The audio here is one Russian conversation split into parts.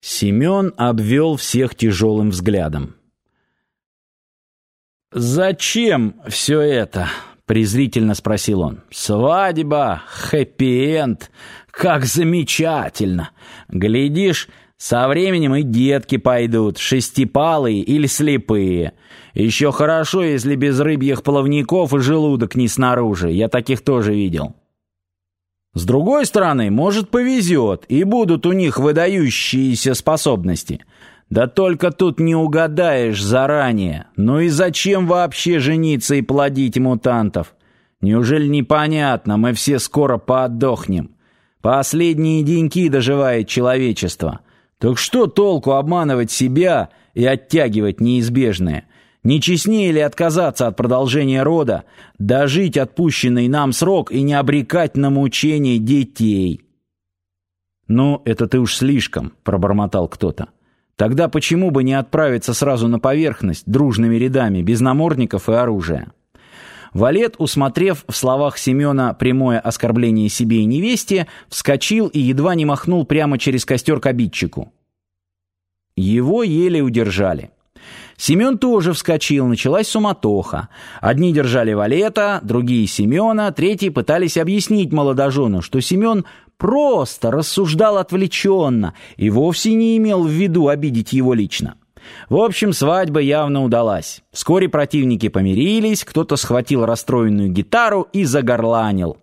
Семен обвел всех тяжелым взглядом. «Зачем все это?» — презрительно спросил он. «Свадьба, хэппи-энд, как замечательно! Глядишь, со временем и детки пойдут, шестипалые или слепые. Еще хорошо, если без рыбьих плавников и желудок не снаружи, я таких тоже видел». С другой стороны, может повезет, и будут у них выдающиеся способности. Да только тут не угадаешь заранее. Ну и зачем вообще жениться и плодить мутантов? Неужели непонятно, мы все скоро поотдохнем? Последние деньки доживает человечество. Так что толку обманывать себя и оттягивать неизбежное? Не честнее ли отказаться от продолжения рода, дожить отпущенный нам срок и не обрекать на мучение детей? «Ну, это ты уж слишком», — пробормотал кто-то. «Тогда почему бы не отправиться сразу на поверхность, дружными рядами, без намордников и оружия?» Валет, усмотрев в словах Семена прямое оскорбление себе и невесте, вскочил и едва не махнул прямо через костер к обидчику. Его еле удержали. Семен тоже вскочил, началась суматоха. Одни держали Валета, другие Семена, третьи пытались объяснить молодожену, что Семен просто рассуждал отвлеченно и вовсе не имел в виду обидеть его лично. В общем, свадьба явно удалась. Вскоре противники помирились, кто-то схватил расстроенную гитару и загорланил.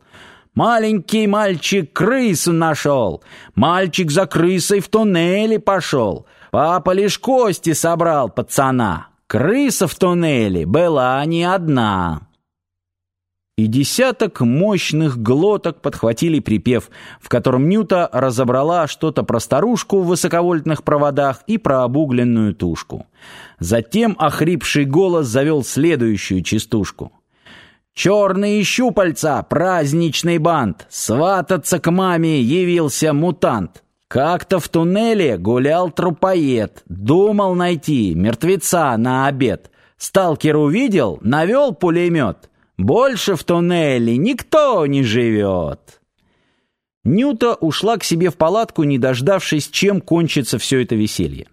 «Маленький мальчик крысу нашел! Мальчик за крысой в туннеле пошел! Папа лишь кости собрал пацана. Крыса в туннеле была не одна. И десяток мощных глоток подхватили припев, в котором Нюта разобрала что-то про старушку в высоковольтных проводах и про обугленную тушку. Затем охрипший голос завел следующую частушку. «Черные щупальца, праздничный бант, свататься к маме явился мутант». Как-то в туннеле гулял трупоед, думал найти мертвеца на обед. Сталкер увидел, навел пулемет. Больше в туннеле никто не живет. Нюта ушла к себе в палатку, не дождавшись, чем кончится все это веселье.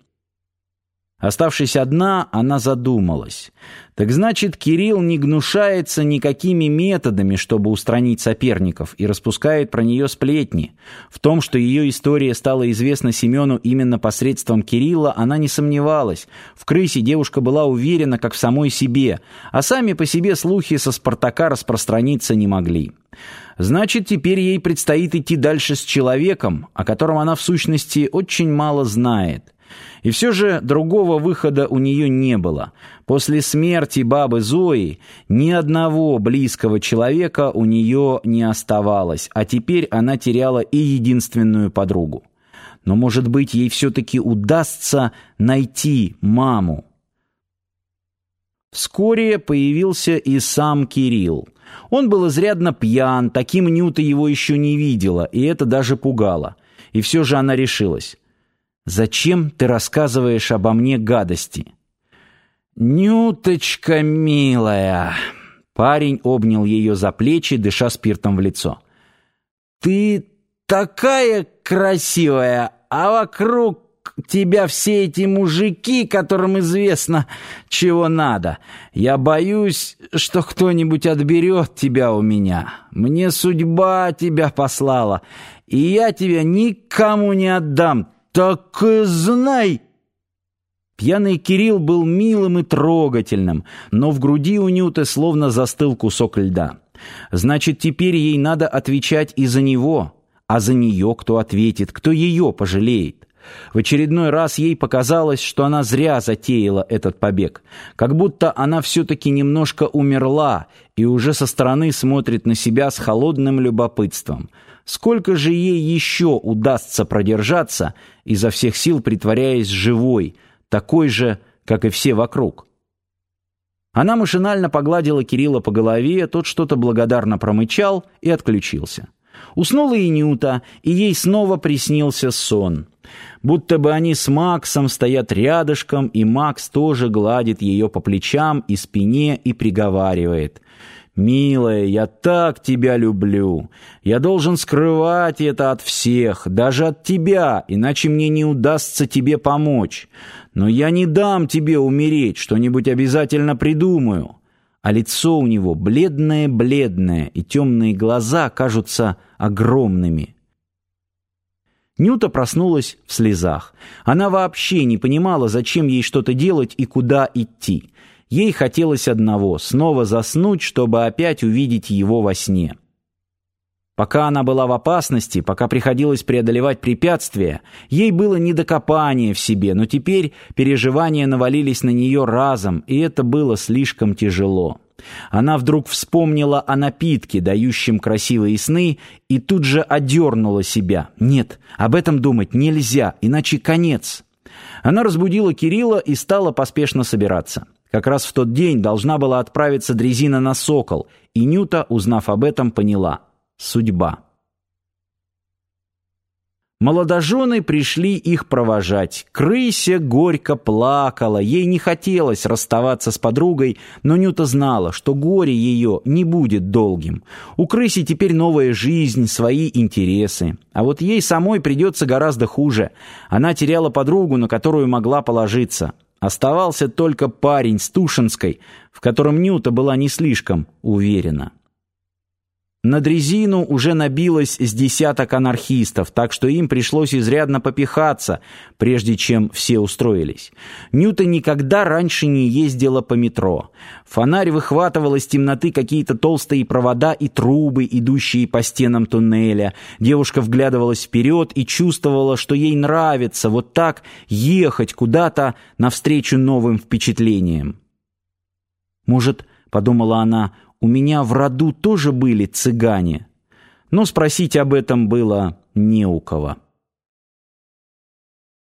Оставшись одна, она задумалась. Так значит, Кирилл не гнушается никакими методами, чтобы устранить соперников, и распускает про нее сплетни. В том, что ее история стала известна Семену именно посредством Кирилла, она не сомневалась. В крысе девушка была уверена, как в самой себе, а сами по себе слухи со «Спартака» распространиться не могли. Значит, теперь ей предстоит идти дальше с человеком, о котором она в сущности очень мало знает. И все же другого выхода у нее не было. После смерти бабы Зои ни одного близкого человека у нее не оставалось, а теперь она теряла и единственную подругу. Но, может быть, ей все-таки удастся найти маму. Вскоре появился и сам Кирилл. Он был изрядно пьян, таким Нюта его еще не видела, и это даже пугало. И все же она решилась. Зачем ты рассказываешь обо мне гадости? Нюточка милая. Парень обнял ее за плечи, дыша спиртом в лицо. Ты такая красивая, а вокруг тебя все эти мужики, которым известно, чего надо. Я боюсь, что кто-нибудь отберет тебя у меня. Мне судьба тебя послала, и я тебя никому не отдам. «Так знай!» Пьяный Кирилл был милым и трогательным, но в груди у Нюты словно застыл кусок льда. Значит, теперь ей надо отвечать и за него. А за нее кто ответит, кто ее пожалеет? В очередной раз ей показалось, что она зря затеяла этот побег, как будто она все-таки немножко умерла и уже со стороны смотрит на себя с холодным любопытством – Сколько же ей еще удастся продержаться, изо всех сил притворяясь живой, такой же, как и все вокруг? Она машинально погладила Кирилла по голове, тот что-то благодарно промычал и отключился. Уснула и Нюта, и ей снова приснился сон. Будто бы они с Максом стоят рядышком, и Макс тоже гладит ее по плечам и спине и приговаривает — «Милая, я так тебя люблю. Я должен скрывать это от всех, даже от тебя, иначе мне не удастся тебе помочь. Но я не дам тебе умереть, что-нибудь обязательно придумаю». А лицо у него бледное-бледное, и темные глаза кажутся огромными. Нюта проснулась в слезах. Она вообще не понимала, зачем ей что-то делать и куда идти. Ей хотелось одного — снова заснуть, чтобы опять увидеть его во сне. Пока она была в опасности, пока приходилось преодолевать препятствия, ей было не до копания в себе, но теперь переживания навалились на нее разом, и это было слишком тяжело. Она вдруг вспомнила о напитке, дающем красивые сны, и тут же одернула себя. Нет, об этом думать нельзя, иначе конец. Она разбудила Кирилла и стала поспешно собираться. Как раз в тот день должна была отправиться дрезина на Сокол, и Нюта, узнав об этом, поняла — судьба. Молодожены пришли их провожать. Крыся горько плакала, ей не хотелось расставаться с подругой, но Нюта знала, что горе ее не будет долгим. У Крыси теперь новая жизнь, свои интересы. А вот ей самой придется гораздо хуже. Она теряла подругу, на которую могла положиться. Оставался только парень с Тушинской, в котором Нюта была не слишком уверена. На дрезину уже набилось с десяток анархистов, так что им пришлось изрядно попихаться, прежде чем все устроились. Нюта никогда раньше не ездила по метро. Фонарь выхватывал из темноты какие-то толстые провода и трубы, идущие по стенам туннеля. Девушка вглядывалась вперед и чувствовала, что ей нравится вот так ехать куда-то навстречу новым впечатлениям. «Может, — подумала она, — у меня в роду тоже были цыгане, но спросить об этом было не у кого.